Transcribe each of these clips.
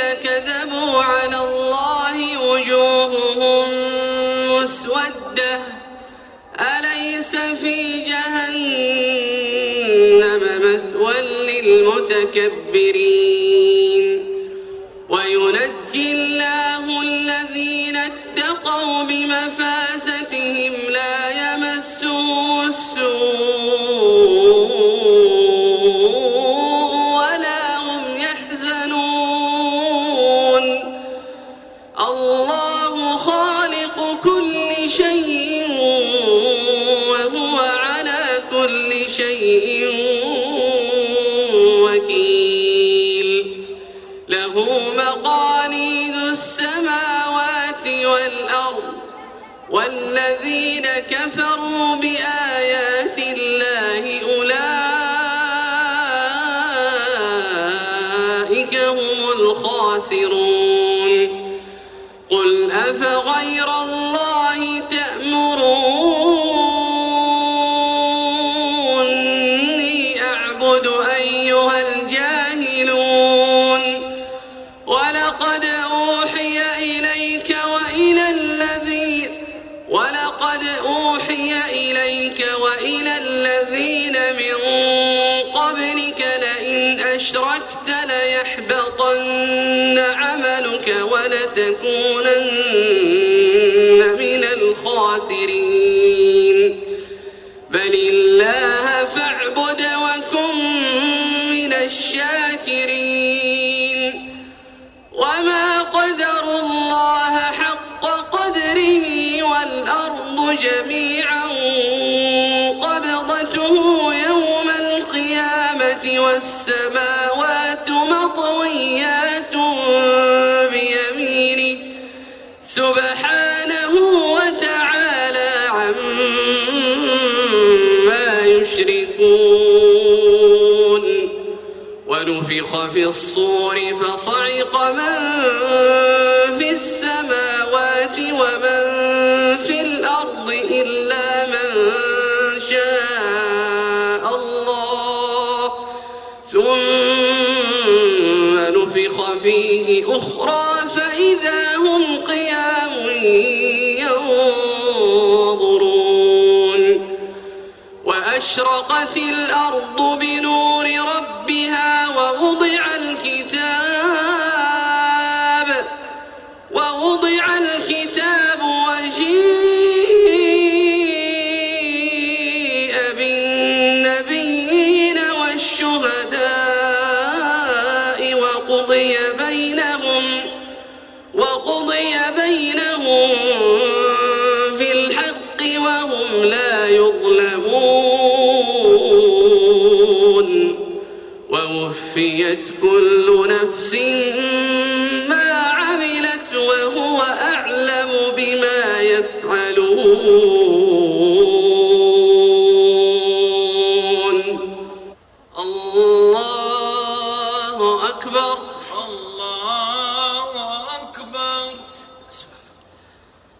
الذين كذبوا على الله وجوههم مسودة. أليس في جهنم مثوى للمتكبرين؟ خالق كل شيء وهو على كل شيء وكيل. له مقاليد السماوات والأرض والذين كفروا بآيات إليك وإلى الذين من قبلك لئن أشركت ليحبطن عملك ولتكونن من الخاسرين. بل الله فاعبد وكن من الشاكرين. وما قدروا الله حق قدره والأرض جميعا والسماوات مطويات بيمينه سبحانه وتعالى عما يشركون. ونفخ في الصور فصعق من في السماوات ثم نفخ فيه أخرى فإذا هم قيام ينظرون. وأشرقت الأرض بنور بينهم وقضي بينهم بالحق وهم لا يظلمون ووفيت كل نفس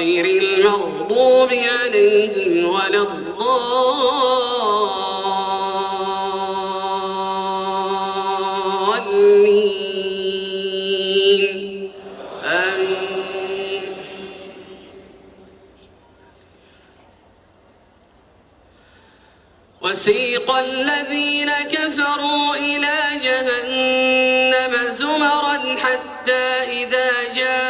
غير المغضوب عليهم ولا الضالين. آمين. وسيق الذين كفروا إلى جهنم زمرا حتى إذا جاءوها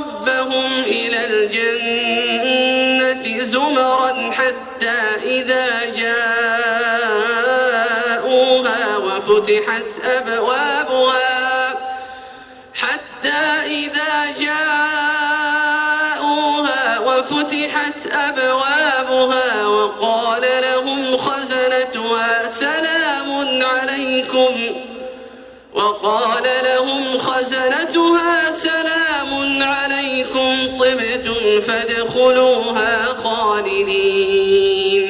ربهم إلى الجنة زمرا حتى إذا جاءوها وفتحت أبوابها حتى إذا جاءوها وفتحت أبوابها وقال لهم خزنتها سلام عليكم وقال لهم خزنتها سلام فادخلوها خالدين.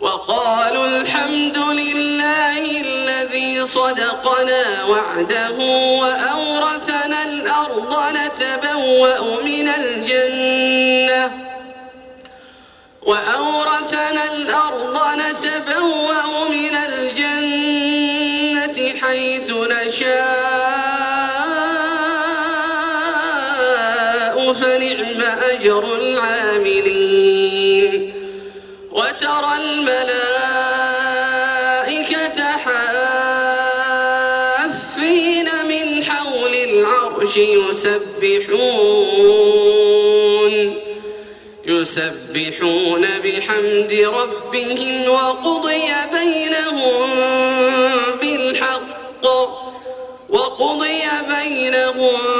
وقالوا الحمد لله الذي صدقنا وعده وأورثنا الأرض نتبوأ من الجنة. وأورثنا الأرض نتبوأ من الجنة حيث نشاء. أجر العاملين وترى الملائكة حافين من حول العرش يسبحون يسبحون بحمد ربهم وقضي بينهم بالحق وقضي بينهم